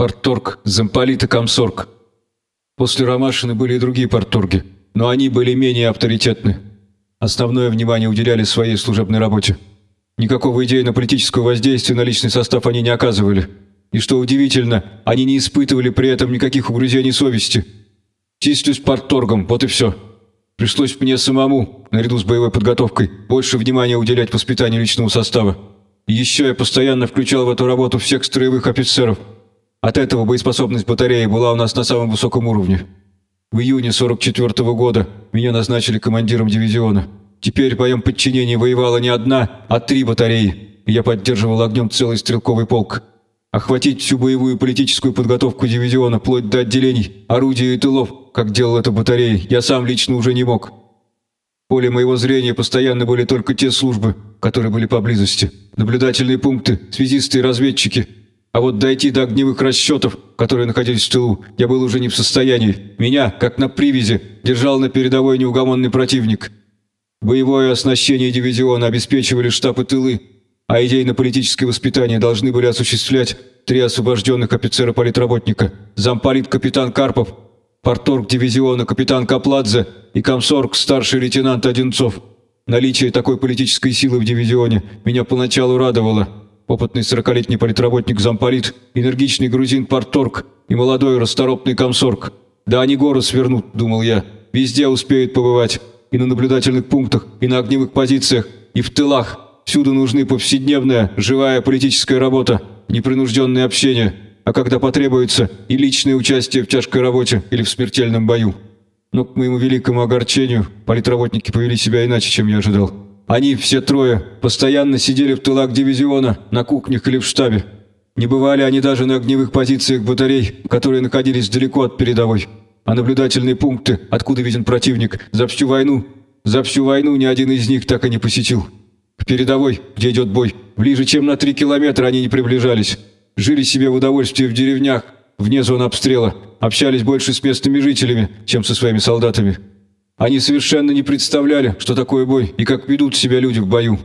Порторг, замполит комсорг. После Ромашины были и другие порторги, но они были менее авторитетны. Основное внимание уделяли своей служебной работе. Никакого идейно-политического воздействия на личный состав они не оказывали. И что удивительно, они не испытывали при этом никаких угрызений совести. Числюсь порторгом, вот и все. Пришлось мне самому, наряду с боевой подготовкой, больше внимания уделять воспитанию личного состава. И еще я постоянно включал в эту работу всех строевых офицеров. От этого боеспособность батареи была у нас на самом высоком уровне. В июне 44 -го года меня назначили командиром дивизиона. Теперь в моем подчинении воевала не одна, а три батареи, я поддерживал огнем целый стрелковый полк. Охватить всю боевую политическую подготовку дивизиона, вплоть до отделений, орудий и тылов, как делал это батарея, я сам лично уже не мог. В поле моего зрения постоянно были только те службы, которые были поблизости. Наблюдательные пункты, связисты и разведчики. А вот дойти до огневых расчетов, которые находились в тылу, я был уже не в состоянии. Меня, как на привязи, держал на передовой неугомонный противник. Боевое оснащение дивизиона обеспечивали штаб и тылы, а идейно-политическое воспитание должны были осуществлять три освобожденных офицера-политработника, замполит капитан Карпов, порторг дивизиона капитан Капладзе и комсорг старший лейтенант Одинцов. Наличие такой политической силы в дивизионе меня поначалу радовало. Опытный сорокалетний политработник замполит, энергичный грузин порторг и молодой расторопный комсорг. Да они горы свернут, думал я, везде успеют побывать и на наблюдательных пунктах, и на огневых позициях, и в тылах. Всюду нужны повседневная, живая политическая работа, непринужденное общение, а когда потребуется, и личное участие в тяжкой работе или в смертельном бою. Но, к моему великому огорчению, политработники повели себя иначе, чем я ожидал. Они, все трое, постоянно сидели в тылах дивизиона, на кухнях или в штабе. Не бывали они даже на огневых позициях батарей, которые находились далеко от передовой а наблюдательные пункты, откуда виден противник, за всю войну. За всю войну ни один из них так и не посетил. В передовой, где идет бой, ближе чем на три километра они не приближались. Жили себе в удовольствии в деревнях, вне зоны обстрела, общались больше с местными жителями, чем со своими солдатами. Они совершенно не представляли, что такое бой и как ведут себя люди в бою.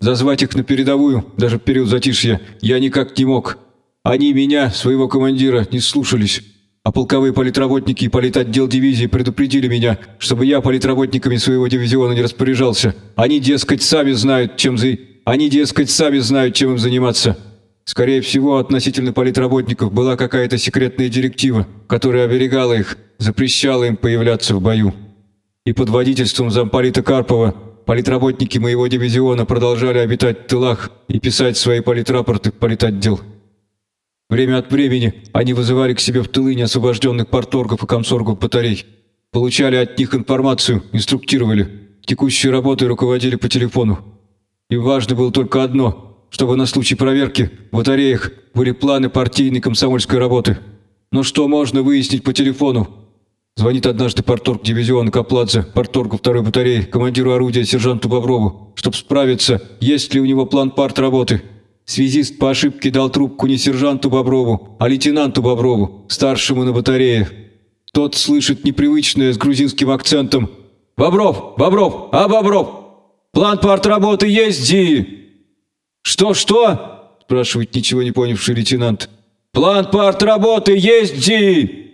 Зазвать их на передовую, даже в период затишья, я никак не мог. Они меня, своего командира, не слушались. А полковые политработники и политотдел дивизии предупредили меня, чтобы я политработниками своего дивизиона не распоряжался. Они, дескать, сами знают, чем за... Они, дескать, сами знают, чем им заниматься. Скорее всего, относительно политработников была какая-то секретная директива, которая оберегала их, запрещала им появляться в бою. И под водительством замполита Карпова политработники моего дивизиона продолжали обитать в тылах и писать свои политрапорты в политотдел. Время от времени они вызывали к себе в тылы неосвобожденных порторгов и комсоргов батарей. Получали от них информацию, инструктировали. Текущей работой руководили по телефону. И важно было только одно, чтобы на случай проверки в батареях были планы партийной комсомольской работы. Но что можно выяснить по телефону? Звонит однажды порторг дивизиона Капладзе, порторгу второй батареи, командиру орудия сержанту Боброву, чтобы справиться, есть ли у него план парт работы. Связист по ошибке дал трубку не сержанту Боброву, а лейтенанту Боброву, старшему на батарее. Тот слышит непривычное с грузинским акцентом. «Бобров! Бобров! А, Бобров! План партработы есть, Ди?» «Что-что?» – спрашивает ничего не понявший лейтенант. «План партработы есть, Ди?»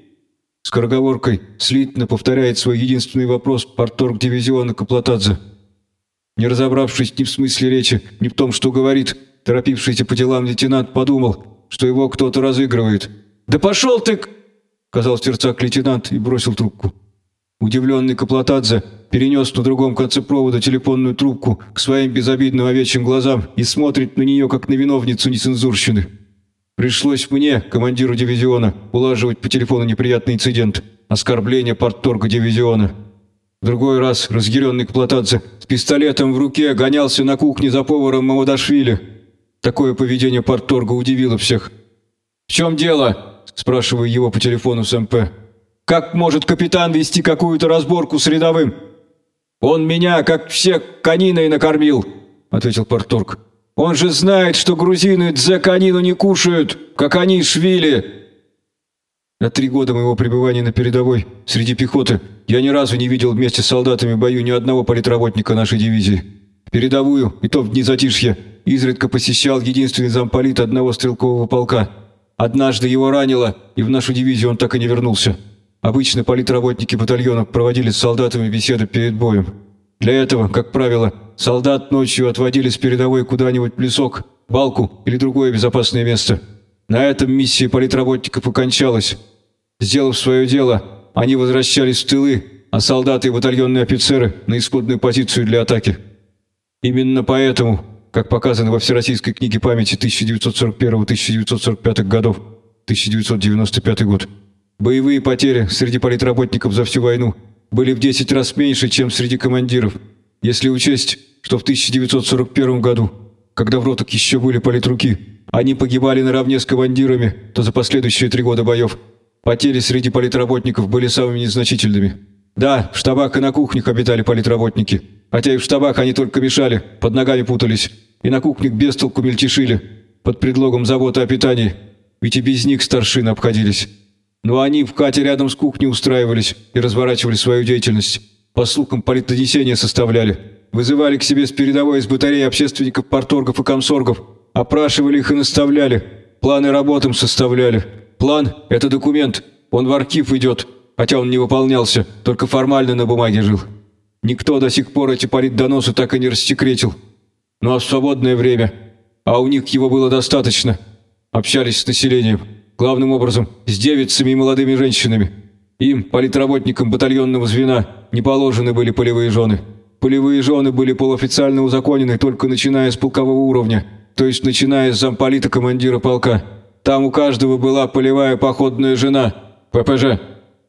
Скороговоркой слитно повторяет свой единственный вопрос порторг дивизиона Каплатадзе. Не разобравшись ни в смысле речи, ни в том, что говорит, Торопившийся по делам лейтенант подумал, что его кто-то разыгрывает. «Да пошел ты!» — сказал в сердцах лейтенант и бросил трубку. Удивленный Каплатадзе перенес на другом конце провода телефонную трубку к своим безобидным овечьим глазам и смотрит на нее, как на виновницу нецензурщины. Пришлось мне, командиру дивизиона, улаживать по телефону неприятный инцидент – оскорбление партторга дивизиона. В другой раз разъяренный Каплатадзе с пистолетом в руке гонялся на кухне за поваром Мамадашвили – Такое поведение порторга удивило всех. «В чем дело?» – спрашиваю его по телефону с МП. «Как может капитан вести какую-то разборку с рядовым?» «Он меня, как всех, кониной накормил», – ответил порторг. «Он же знает, что грузины дзе конину не кушают, как они швили». За три года моего пребывания на передовой, среди пехоты, я ни разу не видел вместе с солдатами в бою ни одного политработника нашей дивизии. Передовую, и то в дни затишья, изредка посещал единственный замполит одного стрелкового полка. Однажды его ранило, и в нашу дивизию он так и не вернулся. Обычно политработники батальона проводили с солдатами беседы перед боем. Для этого, как правило, солдат ночью отводили с передовой куда-нибудь в лесок, балку или другое безопасное место. На этом миссия политработников окончалась. Сделав свое дело, они возвращались в тылы, а солдаты и батальонные офицеры – на исходную позицию для атаки. Именно поэтому, как показано во Всероссийской книге памяти 1941-1945 годов, 1995 год, боевые потери среди политработников за всю войну были в 10 раз меньше, чем среди командиров, если учесть, что в 1941 году, когда в ротах еще были политруки, они погибали наравне с командирами, то за последующие три года боев потери среди политработников были самыми незначительными. Да, в штабах и на кухнях обитали политработники, хотя и в штабах они только мешали, под ногами путались, и на кухнях без толку мельтешили, под предлогом заботы о питании, ведь и без них старшины обходились. Но они в хате рядом с кухней устраивались и разворачивали свою деятельность. По слухам, политодонесения составляли. Вызывали к себе с передовой из батареи общественников, порторгов и комсоргов. Опрашивали их и наставляли. Планы работам составляли. План – это документ. Он в архив идет, хотя он не выполнялся, только формально на бумаге жил. Никто до сих пор эти политдоносы так и не рассекретил. Ну а в свободное время, а у них его было достаточно, общались с населением, главным образом с девицами и молодыми женщинами. Им, политработникам батальонного звена, не положены были полевые жены. Полевые жены были полуофициально узаконены только начиная с полкового уровня, то есть начиная с замполита командира полка. Там у каждого была полевая походная жена, ППЖ,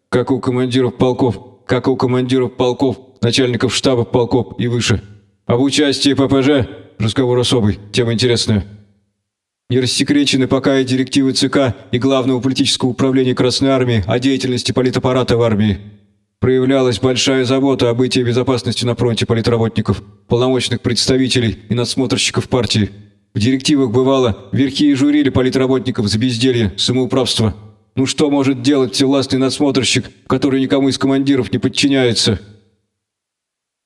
как у командиров полков, как у командиров полков, начальников штабов полков и выше. Об участии ППЖ разговор особый, тема интересная. Не рассекречены пока и директивы ЦК и Главного политического управления Красной Армии о деятельности политаппарата в армии. Проявлялась большая забота о бытии безопасности на фронте политработников, полномочных представителей и надсмотрщиков партии. В директивах бывало, верхи и журили политработников за безделье, самоуправство. Ну что может делать всевластный надсмотрщик, который никому из командиров не подчиняется?»